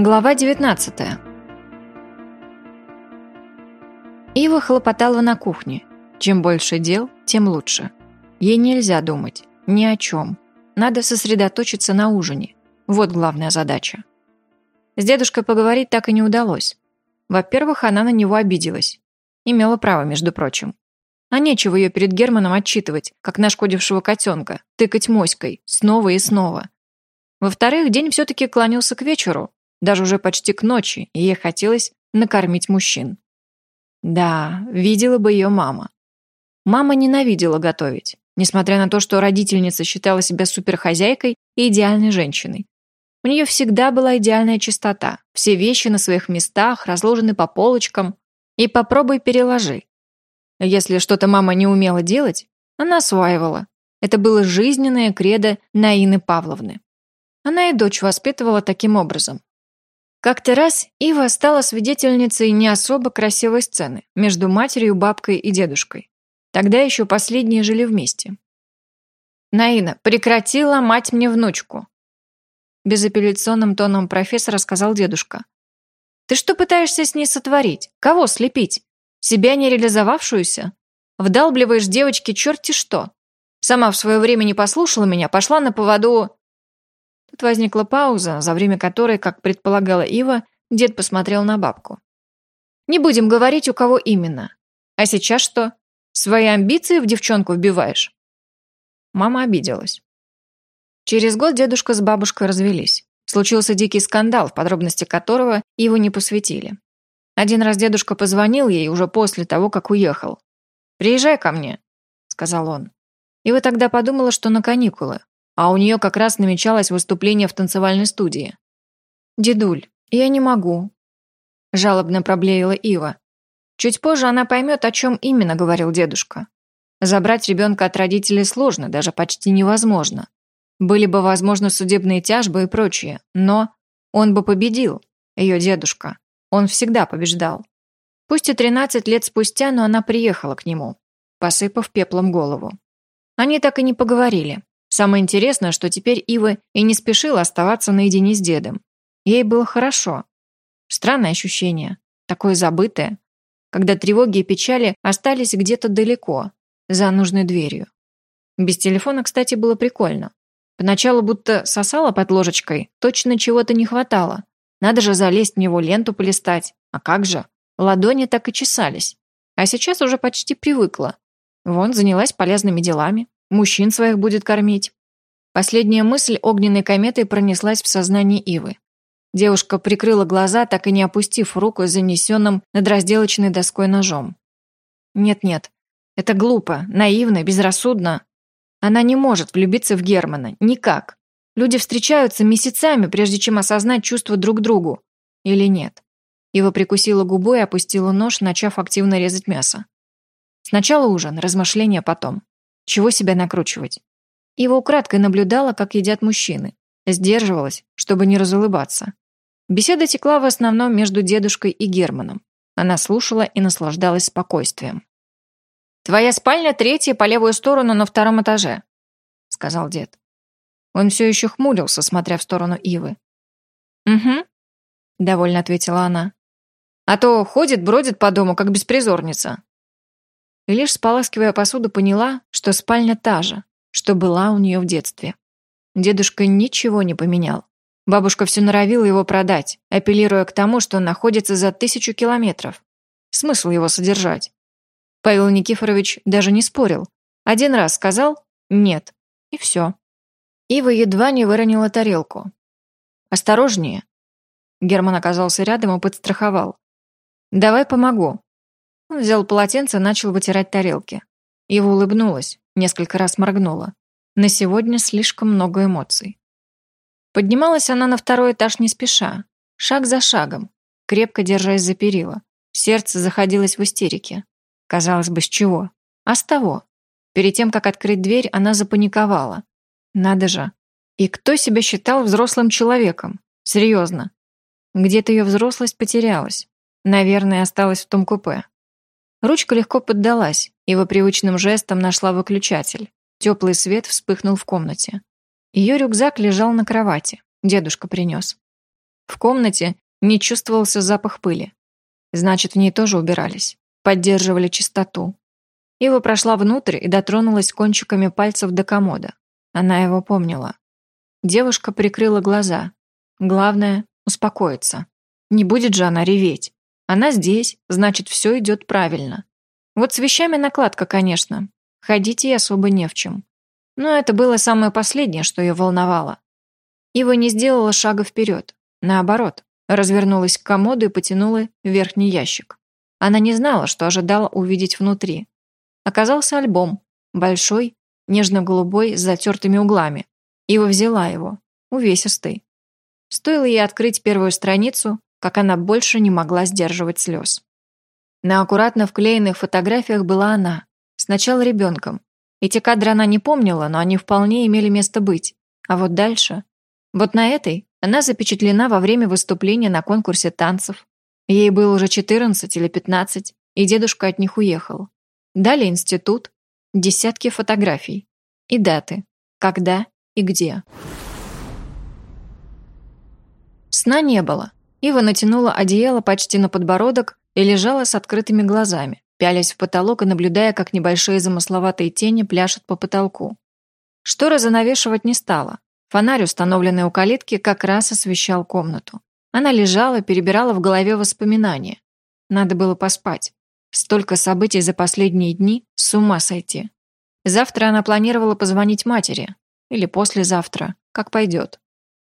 Глава 19 Ива хлопотала на кухне. Чем больше дел, тем лучше. Ей нельзя думать. Ни о чем. Надо сосредоточиться на ужине. Вот главная задача. С дедушкой поговорить так и не удалось. Во-первых, она на него обиделась. Имела право, между прочим. А нечего ее перед Германом отчитывать, как нашкодившего котенка, тыкать моськой, снова и снова. Во-вторых, день все-таки клонился к вечеру, даже уже почти к ночи, и ей хотелось накормить мужчин. Да, видела бы ее мама. Мама ненавидела готовить, несмотря на то, что родительница считала себя суперхозяйкой и идеальной женщиной. У нее всегда была идеальная чистота, все вещи на своих местах, разложены по полочкам. И попробуй переложи. Если что-то мама не умела делать, она осваивала. Это было жизненное кредо Наины Павловны. Она и дочь воспитывала таким образом. Как-то раз Ива стала свидетельницей не особо красивой сцены между матерью, бабкой и дедушкой. Тогда еще последние жили вместе. «Наина, прекрати ломать мне внучку!» Безапелляционным тоном профессора сказал дедушка. «Ты что пытаешься с ней сотворить? Кого слепить? Себя не реализовавшуюся? Вдалбливаешь девочке черти что? Сама в свое время не послушала меня, пошла на поводу...» Тут возникла пауза, за время которой, как предполагала Ива, дед посмотрел на бабку. «Не будем говорить, у кого именно. А сейчас что? Свои амбиции в девчонку вбиваешь?» Мама обиделась. Через год дедушка с бабушкой развелись. Случился дикий скандал, в подробности которого его не посвятили. Один раз дедушка позвонил ей уже после того, как уехал. «Приезжай ко мне», — сказал он. И вы тогда подумала, что на каникулы а у нее как раз намечалось выступление в танцевальной студии. «Дедуль, я не могу», – жалобно проблеяла Ива. Чуть позже она поймет, о чем именно говорил дедушка. Забрать ребенка от родителей сложно, даже почти невозможно. Были бы возможны судебные тяжбы и прочее, но он бы победил, ее дедушка. Он всегда побеждал. Пусть и 13 лет спустя, но она приехала к нему, посыпав пеплом голову. Они так и не поговорили. Самое интересное, что теперь Ива и не спешила оставаться наедине с дедом. Ей было хорошо. Странное ощущение, такое забытое, когда тревоги и печали остались где-то далеко, за нужной дверью. Без телефона, кстати, было прикольно. Поначалу будто сосала под ложечкой, точно чего-то не хватало. Надо же залезть в него, ленту полистать. А как же? Ладони так и чесались. А сейчас уже почти привыкла. Вон, занялась полезными делами мужчин своих будет кормить. Последняя мысль огненной кометой пронеслась в сознании Ивы. Девушка прикрыла глаза, так и не опустив руку занесенным над разделочной доской ножом. Нет-нет, это глупо, наивно, безрассудно. Она не может влюбиться в Германа, никак. Люди встречаются месяцами, прежде чем осознать чувства друг другу. Или нет? Ива прикусила губу и опустила нож, начав активно резать мясо. Сначала ужин, размышления потом. Чего себя накручивать? Его украдкой наблюдала, как едят мужчины. Сдерживалась, чтобы не разулыбаться. Беседа текла в основном между дедушкой и Германом. Она слушала и наслаждалась спокойствием. «Твоя спальня третья по левую сторону на втором этаже», — сказал дед. Он все еще хмурился, смотря в сторону Ивы. «Угу», — довольно ответила она. «А то ходит, бродит по дому, как беспризорница и лишь споласкивая посуду поняла, что спальня та же, что была у нее в детстве. Дедушка ничего не поменял. Бабушка все норовила его продать, апеллируя к тому, что он находится за тысячу километров. Смысл его содержать? Павел Никифорович даже не спорил. Один раз сказал «нет» и все. Ива едва не выронила тарелку. «Осторожнее!» Герман оказался рядом и подстраховал. «Давай помогу. Взял полотенце и начал вытирать тарелки. Его улыбнулась, несколько раз моргнула. На сегодня слишком много эмоций. Поднималась она на второй этаж не спеша, шаг за шагом, крепко держась за перила. Сердце заходилось в истерике. Казалось бы, с чего? А с того. Перед тем, как открыть дверь, она запаниковала. Надо же. И кто себя считал взрослым человеком? Серьезно. Где-то ее взрослость потерялась. Наверное, осталась в том купе. Ручка легко поддалась, его привычным жестом нашла выключатель. Теплый свет вспыхнул в комнате. Ее рюкзак лежал на кровати. Дедушка принес. В комнате не чувствовался запах пыли. Значит, в ней тоже убирались, поддерживали чистоту. Ива прошла внутрь и дотронулась кончиками пальцев до комода. Она его помнила. Девушка прикрыла глаза. Главное — успокоиться. Не будет же она реветь. Она здесь, значит, все идет правильно. Вот с вещами накладка, конечно. Ходить ей особо не в чем. Но это было самое последнее, что ее волновало. Ива не сделала шага вперед. Наоборот, развернулась к комоду и потянула верхний ящик. Она не знала, что ожидала увидеть внутри. Оказался альбом. Большой, нежно-голубой, с затертыми углами. Ива взяла его. Увесистый. Стоило ей открыть первую страницу, как она больше не могла сдерживать слез. На аккуратно вклеенных фотографиях была она, сначала ребенком. Эти кадры она не помнила, но они вполне имели место быть. А вот дальше... Вот на этой она запечатлена во время выступления на конкурсе танцев. Ей было уже 14 или 15, и дедушка от них уехал. Далее институт, десятки фотографий и даты, когда и где. Сна не было. Ива натянула одеяло почти на подбородок и лежала с открытыми глазами, пялясь в потолок и наблюдая, как небольшие замысловатые тени пляшут по потолку. Шторы занавешивать не стала. Фонарь, установленный у калитки, как раз освещал комнату. Она лежала, перебирала в голове воспоминания. Надо было поспать. Столько событий за последние дни, с ума сойти. Завтра она планировала позвонить матери. Или послезавтра, как пойдет.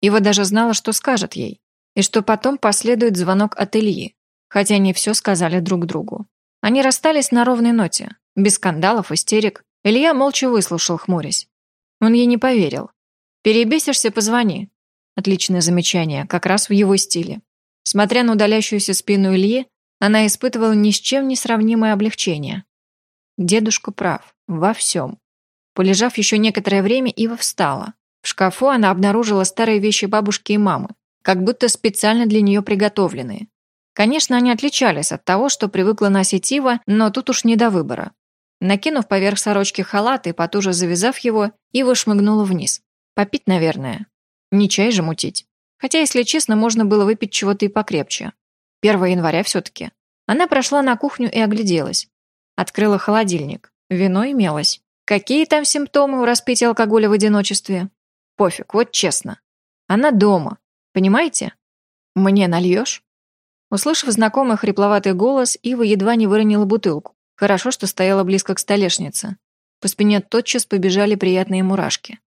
Ива даже знала, что скажет ей и что потом последует звонок от Ильи, хотя они все сказали друг другу. Они расстались на ровной ноте, без скандалов, истерик. Илья молча выслушал, хмурясь. Он ей не поверил. «Перебесишься, позвони». Отличное замечание, как раз в его стиле. Смотря на удаляющуюся спину Ильи, она испытывала ни с чем не сравнимое облегчение. Дедушка прав. Во всем. Полежав еще некоторое время, Ива встала. В шкафу она обнаружила старые вещи бабушки и мамы как будто специально для нее приготовленные. Конечно, они отличались от того, что привыкла носить Ива, но тут уж не до выбора. Накинув поверх сорочки халат и потуже завязав его, Ива шмыгнула вниз. Попить, наверное. Не чай же мутить. Хотя, если честно, можно было выпить чего-то и покрепче. 1 января все-таки. Она прошла на кухню и огляделась. Открыла холодильник. Вино имелось. Какие там симптомы у распития алкоголя в одиночестве? Пофиг, вот честно. Она дома, Понимаете? Мне нальешь?» Услышав знакомый хрипловатый голос, Ива едва не выронила бутылку. Хорошо, что стояла близко к столешнице. По спине тотчас побежали приятные мурашки.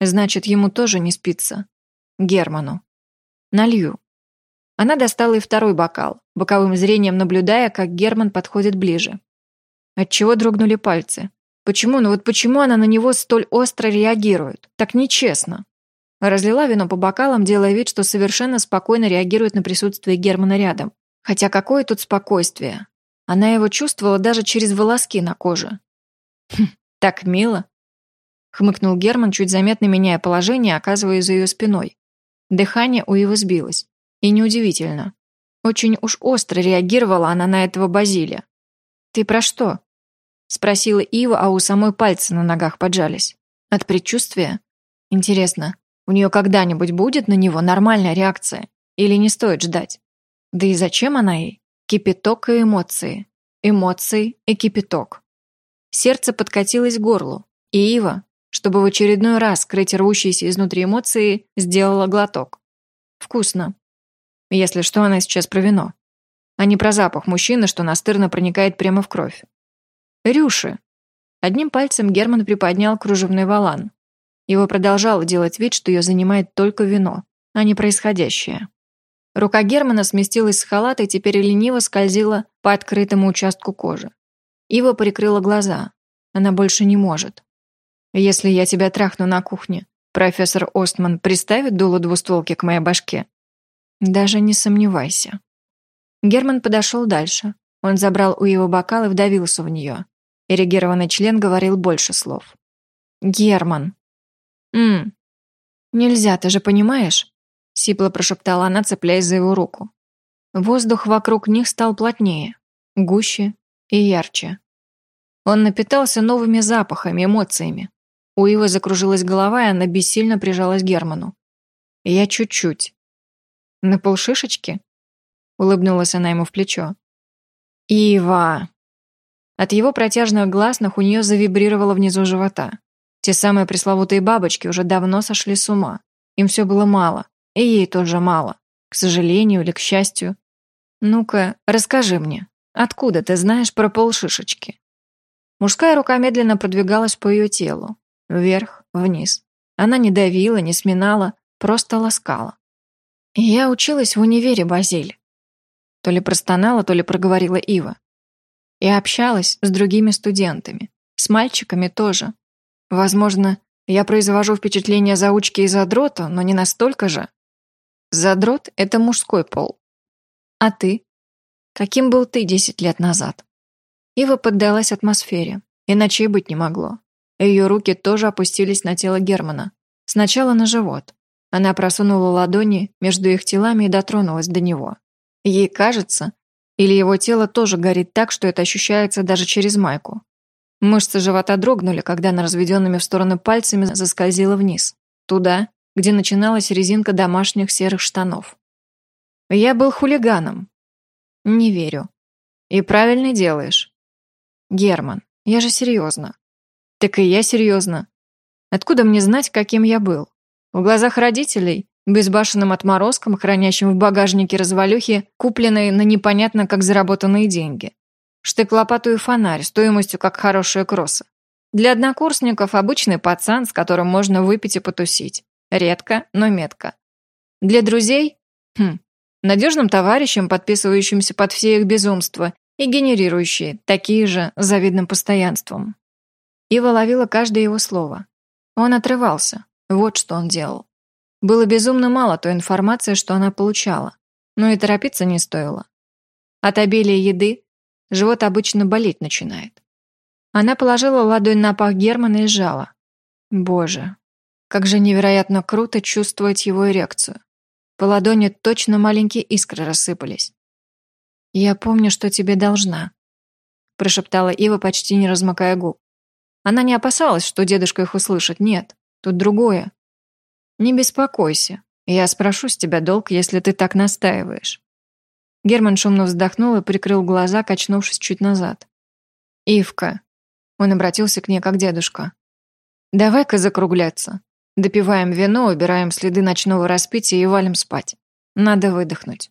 Значит, ему тоже не спится. Герману. Налью. Она достала и второй бокал, боковым зрением наблюдая, как Герман подходит ближе. Отчего дрогнули пальцы? Почему, ну вот почему она на него столь остро реагирует? Так нечестно. Разлила вино по бокалам, делая вид, что совершенно спокойно реагирует на присутствие Германа рядом. Хотя какое тут спокойствие? Она его чувствовала даже через волоски на коже. «Хм, так мило!» Хмыкнул Герман, чуть заметно меняя положение, оказываясь за ее спиной. Дыхание у его сбилось. И неудивительно. Очень уж остро реагировала она на этого Базилия. «Ты про что?» Спросила Ива, а у самой пальцы на ногах поджались. От предчувствия? Интересно, у нее когда-нибудь будет на него нормальная реакция? Или не стоит ждать? Да и зачем она ей? Кипяток и эмоции. Эмоции и кипяток. Сердце подкатилось к горлу, и Ива, чтобы в очередной раз скрыть рвущиеся изнутри эмоции, сделала глоток. Вкусно. Если что, она сейчас про вино. А не про запах мужчины, что настырно проникает прямо в кровь. «Рюши!» Одним пальцем Герман приподнял кружевной валан, его продолжало делать вид, что ее занимает только вино, а не происходящее. Рука Германа сместилась с халата и теперь лениво скользила по открытому участку кожи. Ива прикрыла глаза. Она больше не может. «Если я тебя трахну на кухне, профессор Остман приставит дуло двустволки к моей башке?» «Даже не сомневайся». Герман подошел дальше. Он забрал у его бокал и вдавился в нее. Эрегированный член говорил больше слов. «Герман», «Ммм, нельзя, ты же понимаешь?» — сипло прошептала она, цепляясь за его руку. Воздух вокруг них стал плотнее, гуще и ярче. Он напитался новыми запахами, эмоциями. У Ивы закружилась голова, и она бессильно прижалась к Герману. «Я чуть-чуть». На полшишечки?» Улыбнулась она ему в плечо. «Ива!» От его протяжных гласных у нее завибрировало внизу живота. Те самые пресловутые бабочки уже давно сошли с ума. Им все было мало, и ей тоже мало. К сожалению или к счастью. «Ну-ка, расскажи мне, откуда ты знаешь про полшишечки?» Мужская рука медленно продвигалась по ее телу. Вверх, вниз. Она не давила, не сминала, просто ласкала. «Я училась в универе, Базиль». То ли простонала, то ли проговорила Ива. И общалась с другими студентами. С мальчиками тоже. Возможно, я произвожу впечатление заучки и задрота, но не настолько же. Задрот — это мужской пол. А ты? Каким был ты десять лет назад? Ива поддалась атмосфере, иначе и быть не могло. Ее руки тоже опустились на тело Германа. Сначала на живот. Она просунула ладони между их телами и дотронулась до него. Ей кажется, или его тело тоже горит так, что это ощущается даже через майку. Мышцы живота дрогнули, когда она разведенными в стороны пальцами заскользила вниз. Туда, где начиналась резинка домашних серых штанов. Я был хулиганом. Не верю. И правильно делаешь. Герман, я же серьезно. Так и я серьезно. Откуда мне знать, каким я был? В глазах родителей, безбашенным отморозком, хранящим в багажнике развалюхи, купленные на непонятно как заработанные деньги штык-лопату и фонарь стоимостью как хорошие кроссы. Для однокурсников обычный пацан, с которым можно выпить и потусить. Редко, но метко. Для друзей? Хм. Надежным товарищем, подписывающимся под все их безумства и генерирующие такие же завидным постоянством. Ива ловила каждое его слово. Он отрывался. Вот что он делал. Было безумно мало той информации, что она получала. Но и торопиться не стоило. От обилия еды Живот обычно болеть начинает. Она положила ладонь на пах Германа и сжала. Боже, как же невероятно круто чувствовать его эрекцию. По ладони точно маленькие искры рассыпались. «Я помню, что тебе должна», – прошептала Ива, почти не размыкая губ. Она не опасалась, что дедушка их услышит. Нет, тут другое. «Не беспокойся. Я спрошу с тебя долг, если ты так настаиваешь». Герман шумно вздохнул и прикрыл глаза, качнувшись чуть назад. «Ивка», — он обратился к ней как дедушка, — «давай-ка закругляться. Допиваем вино, убираем следы ночного распития и валим спать. Надо выдохнуть».